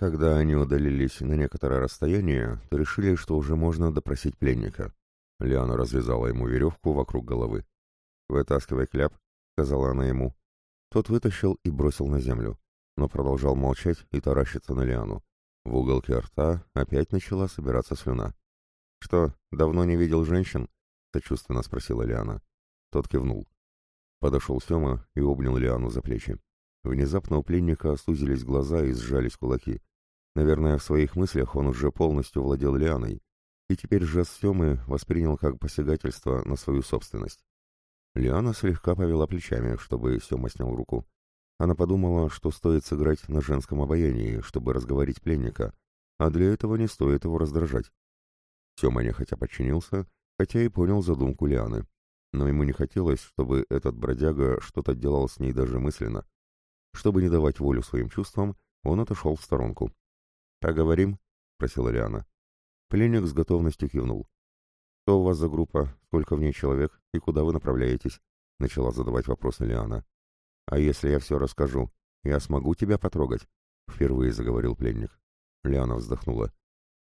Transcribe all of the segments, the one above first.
Когда они удалились на некоторое расстояние, то решили, что уже можно допросить пленника. Лиана развязала ему веревку вокруг головы. «Вытаскивай кляп», — сказала она ему. Тот вытащил и бросил на землю, но продолжал молчать и таращиться на Лиану. В уголке рта опять начала собираться слюна. «Что, давно не видел женщин?» — сочувственно спросила Лиана. Тот кивнул. Подошел Сема и обнял Лиану за плечи. Внезапно у пленника сузились глаза и сжались кулаки. Наверное, в своих мыслях он уже полностью владел Лианой, и теперь жест Семы воспринял как посягательство на свою собственность. Лиана слегка повела плечами, чтобы Сема снял руку. Она подумала, что стоит сыграть на женском обаянии, чтобы разговорить пленника, а для этого не стоит его раздражать. Сема нехотя подчинился, хотя и понял задумку Лианы. Но ему не хотелось, чтобы этот бродяга что-то делал с ней даже мысленно. Чтобы не давать волю своим чувствам, он отошел в сторонку. «Поговорим?» — просила Лиана. Пленник с готовностью кивнул. «Что у вас за группа? Сколько в ней человек? И куда вы направляетесь?» — начала задавать вопросы Лиана. «А если я все расскажу, я смогу тебя потрогать?» — впервые заговорил пленник. Лиана вздохнула.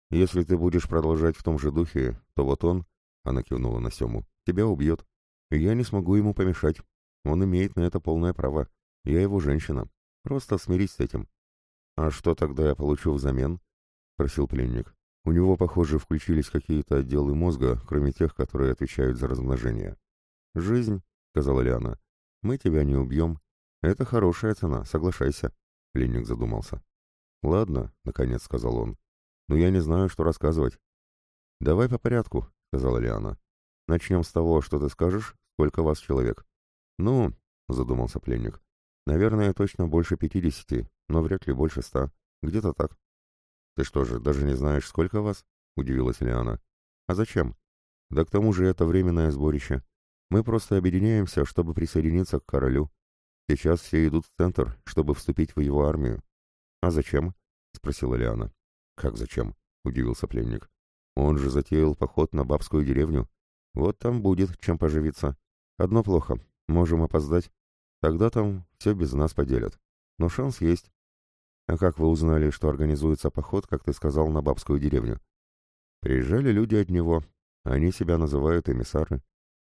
«Если ты будешь продолжать в том же духе, то вот он...» — она кивнула на Сему. «Тебя убьет. И я не смогу ему помешать. Он имеет на это полное право. Я его женщина. Просто смирись с этим. «А что тогда я получу взамен?» — просил пленник. У него, похоже, включились какие-то отделы мозга, кроме тех, которые отвечают за размножение. «Жизнь», — сказала Лиана, — «мы тебя не убьем. Это хорошая цена, соглашайся», — пленник задумался. «Ладно», — наконец сказал он, — «но я не знаю, что рассказывать». «Давай по порядку», — сказала Лиана. «Начнем с того, что ты скажешь, сколько вас человек». «Ну», — задумался пленник, — «наверное, точно больше пятидесяти, но вряд ли больше ста. Где-то так. Ты что же, даже не знаешь, сколько вас? Удивилась Лиана. А зачем? Да к тому же это временное сборище. Мы просто объединяемся, чтобы присоединиться к королю. Сейчас все идут в центр, чтобы вступить в его армию. А зачем? Спросила Лиана. Как зачем? Удивился пленник. Он же затеял поход на бабскую деревню. Вот там будет чем поживиться. Одно плохо. Можем опоздать. Тогда там все без нас поделят. Но шанс есть. А как вы узнали, что организуется поход, как ты сказал, на бабскую деревню? Приезжали люди от него. Они себя называют эмиссары.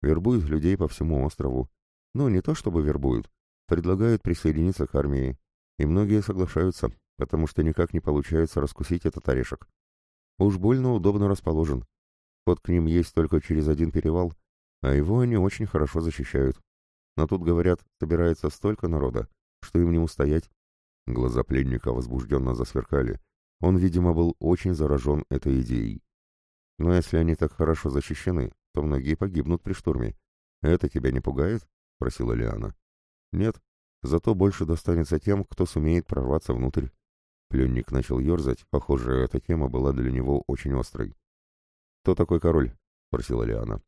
Вербуют людей по всему острову. Ну, не то чтобы вербуют. Предлагают присоединиться к армии. И многие соглашаются, потому что никак не получается раскусить этот орешек. Уж больно удобно расположен. Ход к ним есть только через один перевал, а его они очень хорошо защищают. Но тут, говорят, собирается столько народа, что им не устоять. Глаза пленника возбужденно засверкали. Он, видимо, был очень заражен этой идеей. Но если они так хорошо защищены, то многие погибнут при штурме. Это тебя не пугает? — просила Лиана. Нет, зато больше достанется тем, кто сумеет прорваться внутрь. Пленник начал ерзать, похоже, эта тема была для него очень острой. «Кто такой король?» — спросила Лиана.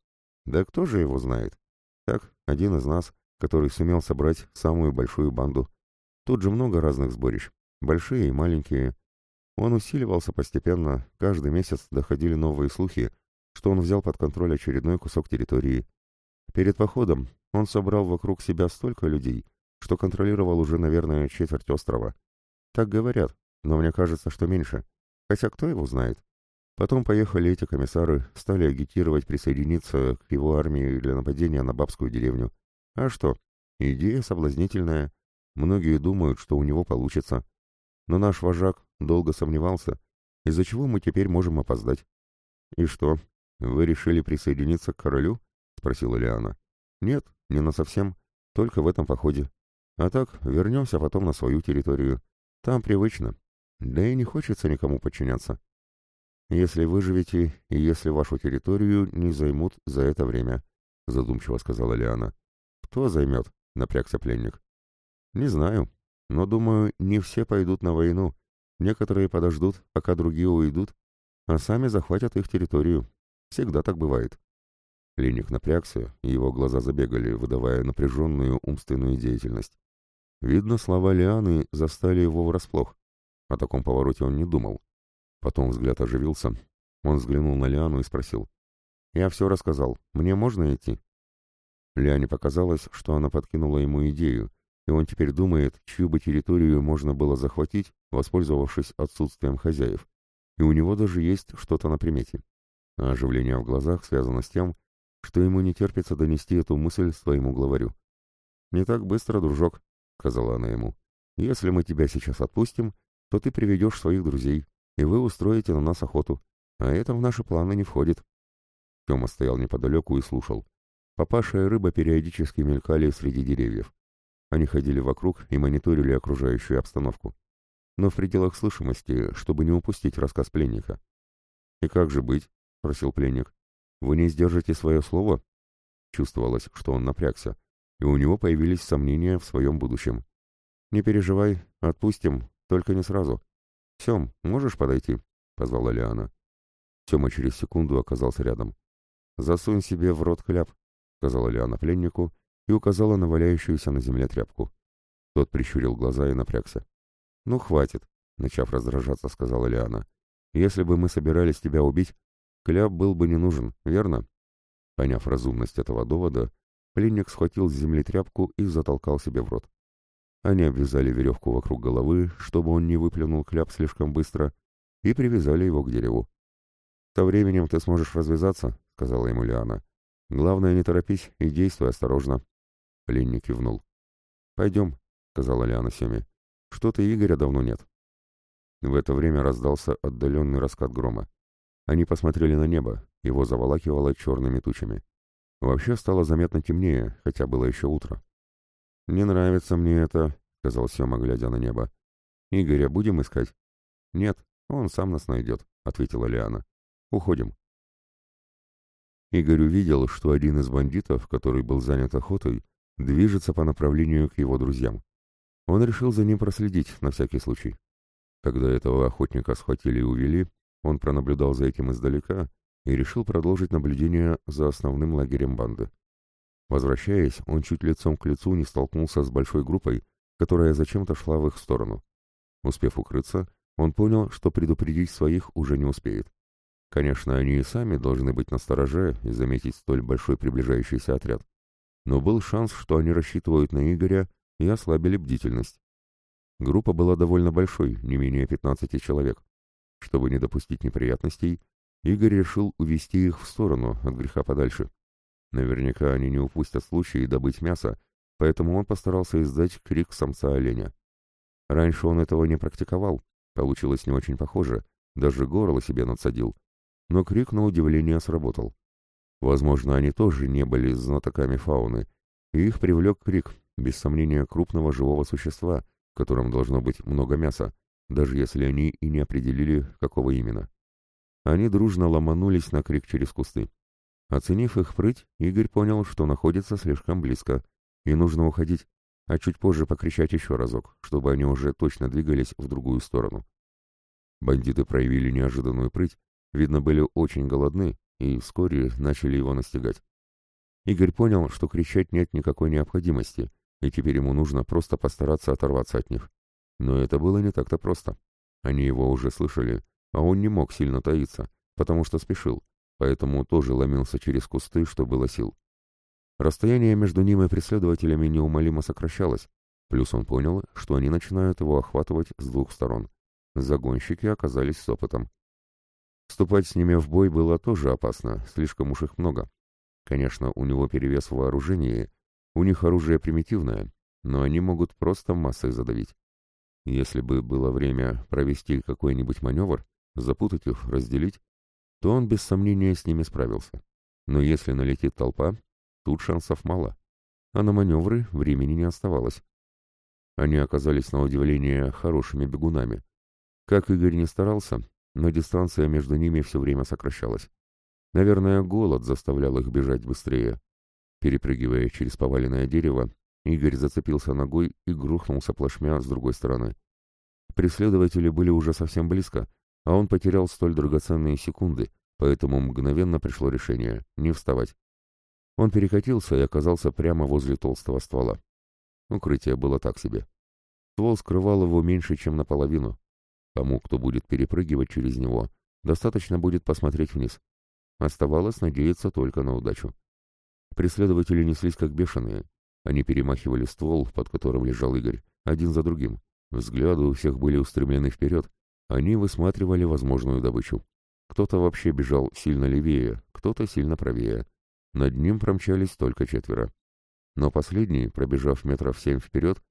«Да кто же его знает? Так, один из нас, который сумел собрать самую большую банду. Тут же много разных сборищ, большие и маленькие. Он усиливался постепенно, каждый месяц доходили новые слухи, что он взял под контроль очередной кусок территории. Перед походом он собрал вокруг себя столько людей, что контролировал уже, наверное, четверть острова. Так говорят, но мне кажется, что меньше. Хотя кто его знает? Потом поехали эти комиссары, стали агитировать присоединиться к его армии для нападения на бабскую деревню. А что? Идея соблазнительная. Многие думают, что у него получится. Но наш вожак долго сомневался, из-за чего мы теперь можем опоздать. «И что, вы решили присоединиться к королю?» — спросила Лиана. «Нет, не на совсем, только в этом походе. А так, вернемся потом на свою территорию. Там привычно. Да и не хочется никому подчиняться. Если выживете и если вашу территорию не займут за это время», — задумчиво сказала Лиана. «Кто займет?» — напрягся пленник. Не знаю, но думаю, не все пойдут на войну. Некоторые подождут, пока другие уйдут, а сами захватят их территорию. Всегда так бывает. Клиник напрягся, и его глаза забегали, выдавая напряженную умственную деятельность. Видно, слова Лианы застали его врасплох. О таком повороте он не думал. Потом взгляд оживился. Он взглянул на Лиану и спросил. «Я все рассказал. Мне можно идти?» Лиане показалось, что она подкинула ему идею, и он теперь думает, чью бы территорию можно было захватить, воспользовавшись отсутствием хозяев. И у него даже есть что-то на примете. А оживление в глазах связано с тем, что ему не терпится донести эту мысль своему главарю. «Не так быстро, дружок», — сказала она ему. «Если мы тебя сейчас отпустим, то ты приведешь своих друзей, и вы устроите на нас охоту. А это в наши планы не входит». Тёма стоял неподалеку и слушал. Папаша и рыба периодически мелькали среди деревьев. Они ходили вокруг и мониторили окружающую обстановку. Но в пределах слышимости, чтобы не упустить рассказ пленника. «И как же быть?» — спросил пленник. «Вы не сдержите свое слово?» Чувствовалось, что он напрягся, и у него появились сомнения в своем будущем. «Не переживай, отпустим, только не сразу. Сем, можешь подойти?» — позвала Лиана. Сема через секунду оказался рядом. «Засунь себе в рот кляп», сказала Лиана пленнику и указала на валяющуюся на земле тряпку. Тот прищурил глаза и напрягся. «Ну, хватит», — начав раздражаться, сказала Лиана. «Если бы мы собирались тебя убить, кляп был бы не нужен, верно?» Поняв разумность этого довода, пленник схватил с земли тряпку и затолкал себе в рот. Они обвязали веревку вокруг головы, чтобы он не выплюнул кляп слишком быстро, и привязали его к дереву. «Со временем ты сможешь развязаться», — сказала ему Лиана. Главное, не торопись и действуй осторожно. Пленник кивнул. «Пойдем», — сказала Лиана Семе. «Что-то Игоря давно нет». В это время раздался отдаленный раскат грома. Они посмотрели на небо, его заволакивало черными тучами. Вообще стало заметно темнее, хотя было еще утро. «Не нравится мне это», — сказал Сема, глядя на небо. «Игоря будем искать?» «Нет, он сам нас найдет», — ответила Лиана. «Уходим». Игорь увидел, что один из бандитов, который был занят охотой, движется по направлению к его друзьям. Он решил за ним проследить, на всякий случай. Когда этого охотника схватили и увели, он пронаблюдал за этим издалека и решил продолжить наблюдение за основным лагерем банды. Возвращаясь, он чуть лицом к лицу не столкнулся с большой группой, которая зачем-то шла в их сторону. Успев укрыться, он понял, что предупредить своих уже не успеет. Конечно, они и сами должны быть настороже и заметить столь большой приближающийся отряд. Но был шанс, что они рассчитывают на Игоря и ослабили бдительность. Группа была довольно большой, не менее 15 человек. Чтобы не допустить неприятностей, Игорь решил увести их в сторону, от греха подальше. Наверняка они не упустят случая добыть мясо, поэтому он постарался издать крик самца оленя. Раньше он этого не практиковал, получилось не очень похоже, даже горло себе надсадил, но крик на удивление сработал. Возможно, они тоже не были знатоками фауны, и их привлек крик, без сомнения, крупного живого существа, в котором должно быть много мяса, даже если они и не определили, какого именно. Они дружно ломанулись на крик через кусты. Оценив их прыть, Игорь понял, что находится слишком близко, и нужно уходить, а чуть позже покричать еще разок, чтобы они уже точно двигались в другую сторону. Бандиты проявили неожиданную прыть Видно, были очень голодны и вскоре начали его настигать. Игорь понял, что кричать нет никакой необходимости, и теперь ему нужно просто постараться оторваться от них. Но это было не так-то просто. Они его уже слышали, а он не мог сильно таиться, потому что спешил, поэтому тоже ломился через кусты, что было сил. Расстояние между ним и преследователями неумолимо сокращалось, плюс он понял, что они начинают его охватывать с двух сторон. Загонщики оказались с опытом. Вступать с ними в бой было тоже опасно, слишком уж их много. Конечно, у него перевес в вооружении, у них оружие примитивное, но они могут просто массой задавить. Если бы было время провести какой-нибудь маневр, запутать их, разделить, то он без сомнения с ними справился. Но если налетит толпа, тут шансов мало, а на маневры времени не оставалось. Они оказались на удивление хорошими бегунами. Как Игорь не старался, но дистанция между ними все время сокращалась. Наверное, голод заставлял их бежать быстрее. Перепрыгивая через поваленное дерево, Игорь зацепился ногой и грохнулся плашмя с другой стороны. Преследователи были уже совсем близко, а он потерял столь драгоценные секунды, поэтому мгновенно пришло решение — не вставать. Он перекатился и оказался прямо возле толстого ствола. Укрытие было так себе. Ствол скрывал его меньше, чем наполовину. Тому, кто будет перепрыгивать через него, достаточно будет посмотреть вниз. Оставалось надеяться только на удачу. Преследователи неслись как бешеные. Они перемахивали ствол, под которым лежал Игорь, один за другим. Взгляды у всех были устремлены вперед. Они высматривали возможную добычу. Кто-то вообще бежал сильно левее, кто-то сильно правее. Над ним промчались только четверо. Но последний, пробежав метров семь вперед,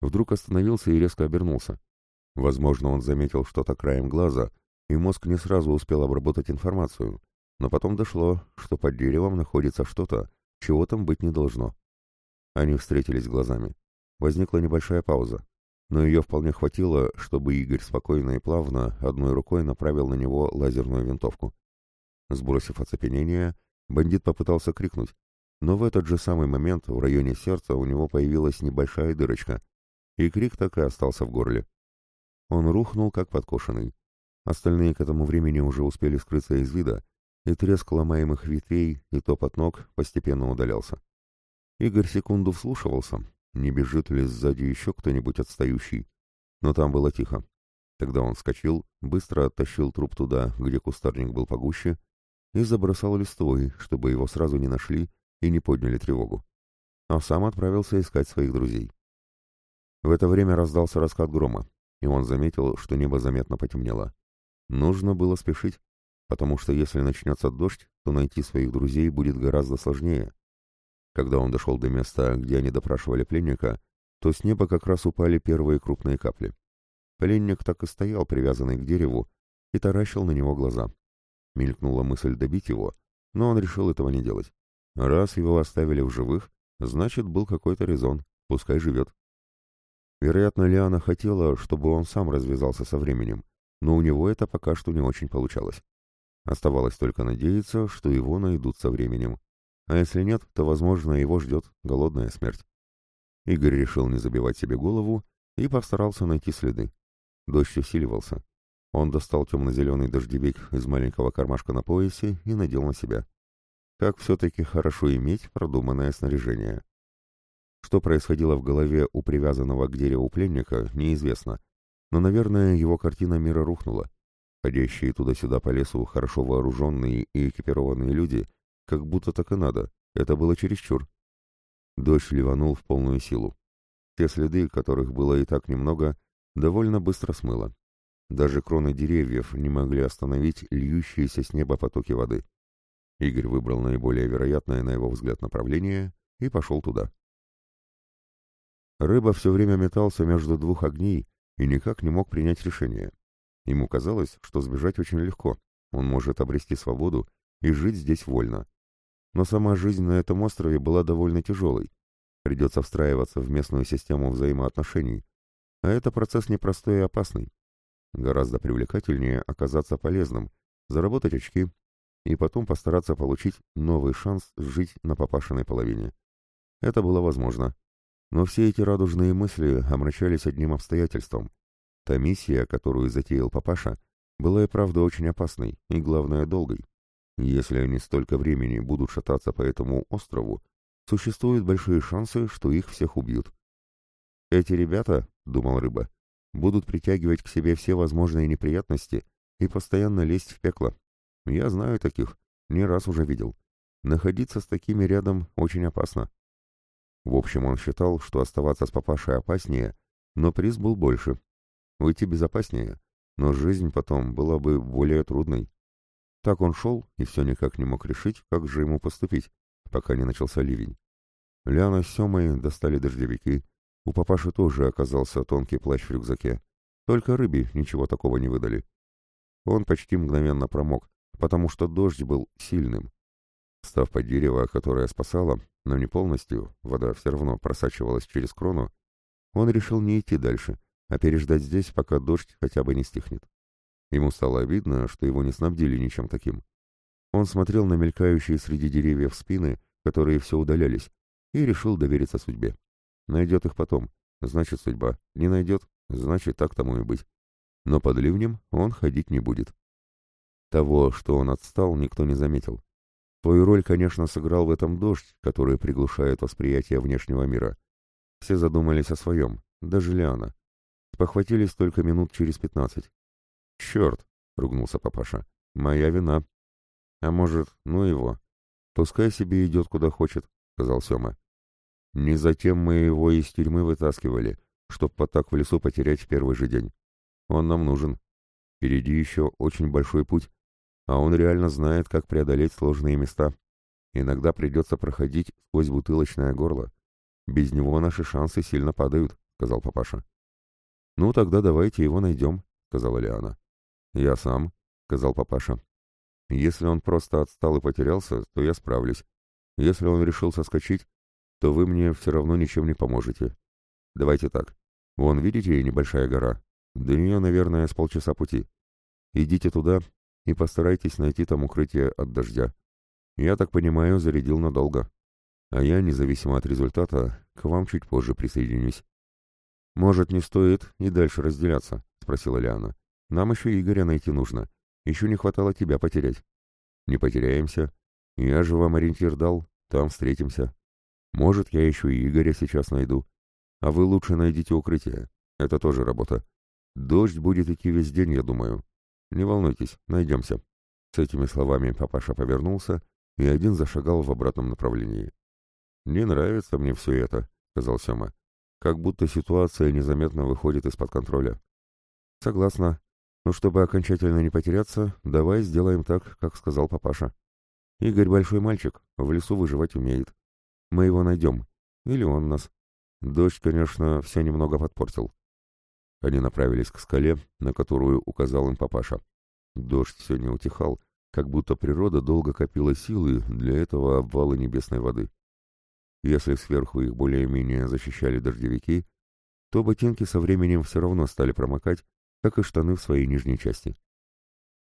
вдруг остановился и резко обернулся. Возможно, он заметил что-то краем глаза, и мозг не сразу успел обработать информацию, но потом дошло, что под деревом находится что-то, чего там быть не должно. Они встретились глазами. Возникла небольшая пауза, но ее вполне хватило, чтобы Игорь спокойно и плавно одной рукой направил на него лазерную винтовку. Сбросив оцепенение, бандит попытался крикнуть, но в этот же самый момент в районе сердца у него появилась небольшая дырочка, и крик так и остался в горле. Он рухнул, как подкошенный. Остальные к этому времени уже успели скрыться из вида, и треск ломаемых ветвей и топот ног постепенно удалялся. Игорь секунду вслушивался, не бежит ли сзади еще кто-нибудь отстающий, но там было тихо. Тогда он вскочил, быстро оттащил труп туда, где кустарник был погуще, и забросал листвой, чтобы его сразу не нашли и не подняли тревогу. А сам отправился искать своих друзей. В это время раздался раскат грома, и он заметил, что небо заметно потемнело. Нужно было спешить, потому что если начнется дождь, то найти своих друзей будет гораздо сложнее. Когда он дошел до места, где они допрашивали пленника, то с неба как раз упали первые крупные капли. Пленник так и стоял, привязанный к дереву, и таращил на него глаза. Мелькнула мысль добить его, но он решил этого не делать. Раз его оставили в живых, значит, был какой-то резон, пускай живет. Вероятно, Лиана хотела, чтобы он сам развязался со временем, но у него это пока что не очень получалось. Оставалось только надеяться, что его найдут со временем. А если нет, то, возможно, его ждет голодная смерть. Игорь решил не забивать себе голову и постарался найти следы. Дождь усиливался. Он достал темно-зеленый дождевик из маленького кармашка на поясе и надел на себя. Как все-таки хорошо иметь продуманное снаряжение. Что происходило в голове у привязанного к дереву пленника, неизвестно. Но, наверное, его картина мира рухнула. Ходящие туда-сюда по лесу хорошо вооруженные и экипированные люди, как будто так и надо. Это было чересчур. Дождь ливанул в полную силу. Те следы, которых было и так немного, довольно быстро смыло. Даже кроны деревьев не могли остановить льющиеся с неба потоки воды. Игорь выбрал наиболее вероятное, на его взгляд, направление и пошел туда. Рыба все время метался между двух огней и никак не мог принять решение. Ему казалось, что сбежать очень легко, он может обрести свободу и жить здесь вольно. Но сама жизнь на этом острове была довольно тяжелой. Придется встраиваться в местную систему взаимоотношений. А это процесс непростой и опасный. Гораздо привлекательнее оказаться полезным, заработать очки и потом постараться получить новый шанс жить на попашенной половине. Это было возможно. Но все эти радужные мысли омрачались одним обстоятельством. Та миссия, которую затеял папаша, была и правда очень опасной и, главное, долгой. Если они столько времени будут шататься по этому острову, существуют большие шансы, что их всех убьют. «Эти ребята, — думал Рыба, — будут притягивать к себе все возможные неприятности и постоянно лезть в пекло, я знаю таких, не раз уже видел. Находиться с такими рядом очень опасно. В общем, он считал, что оставаться с папашей опаснее, но приз был больше. Уйти безопаснее, но жизнь потом была бы более трудной. Так он шел и все никак не мог решить, как же ему поступить, пока не начался ливень. Ляна с Семой достали дождевики, у папаши тоже оказался тонкий плащ в рюкзаке. Только рыбе ничего такого не выдали. Он почти мгновенно промок, потому что дождь был сильным. Став под дерево, которое спасало, но не полностью, вода все равно просачивалась через крону, он решил не идти дальше, а переждать здесь, пока дождь хотя бы не стихнет. Ему стало обидно, что его не снабдили ничем таким. Он смотрел на мелькающие среди деревьев спины, которые все удалялись, и решил довериться судьбе. Найдет их потом, значит судьба. Не найдет, значит так тому и быть. Но под ливнем он ходить не будет. Того, что он отстал, никто не заметил. Твою роль, конечно, сыграл в этом дождь, который приглушает восприятие внешнего мира. Все задумались о своем, даже Лиана. Похватились только минут через пятнадцать. «Черт!» — ругнулся папаша. «Моя вина». «А может, ну его? Пускай себе идет куда хочет», — сказал Сема. Не затем мы его из тюрьмы вытаскивали, чтоб вот так в лесу потерять в первый же день. Он нам нужен. Впереди еще очень большой путь, а он реально знает, как преодолеть сложные места. Иногда придется проходить сквозь бутылочное горло. Без него наши шансы сильно падают, — сказал папаша. «Ну, тогда давайте его найдем», — сказала Лиана. «Я сам», — сказал папаша. «Если он просто отстал и потерялся, то я справлюсь. Если он решил соскочить, то вы мне все равно ничем не поможете. Давайте так. Вон, видите, небольшая гора? До нее, наверное, с полчаса пути. Идите туда и постарайтесь найти там укрытие от дождя. Я так понимаю, зарядил надолго. А я, независимо от результата, к вам чуть позже присоединюсь. «Может, не стоит и дальше разделяться?» — спросила Лиана. «Нам еще Игоря найти нужно. Еще не хватало тебя потерять». «Не потеряемся. Я же вам ориентир дал. Там встретимся. Может, я еще и Игоря сейчас найду. А вы лучше найдите укрытие. Это тоже работа. Дождь будет идти весь день, я думаю. Не волнуйтесь, найдемся». С этими словами папаша повернулся и один зашагал в обратном направлении. «Не нравится мне все это», — сказал Сема. «Как будто ситуация незаметно выходит из-под контроля». «Согласна. Но чтобы окончательно не потеряться, давай сделаем так, как сказал папаша. Игорь большой мальчик, в лесу выживать умеет. Мы его найдем. Или он нас. Дождь, конечно, все немного подпортил». Они направились к скале, на которую указал им папаша. Дождь все не утихал, как будто природа долго копила силы для этого обвала небесной воды. Если сверху их более-менее защищали дождевики, то ботинки со временем все равно стали промокать, как и штаны в своей нижней части.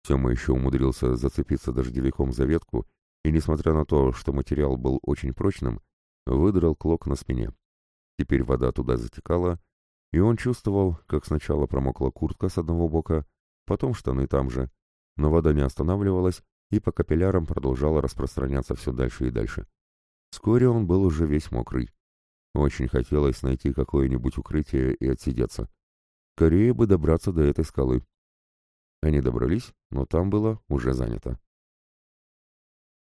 Сема еще умудрился зацепиться дождевиком за ветку и, несмотря на то, что материал был очень прочным, выдрал клок на спине. Теперь вода туда затекала, и он чувствовал, как сначала промокла куртка с одного бока, потом штаны там же, но вода не останавливалась и по капиллярам продолжала распространяться все дальше и дальше. Вскоре он был уже весь мокрый. Очень хотелось найти какое-нибудь укрытие и отсидеться. Скорее бы добраться до этой скалы. Они добрались, но там было уже занято.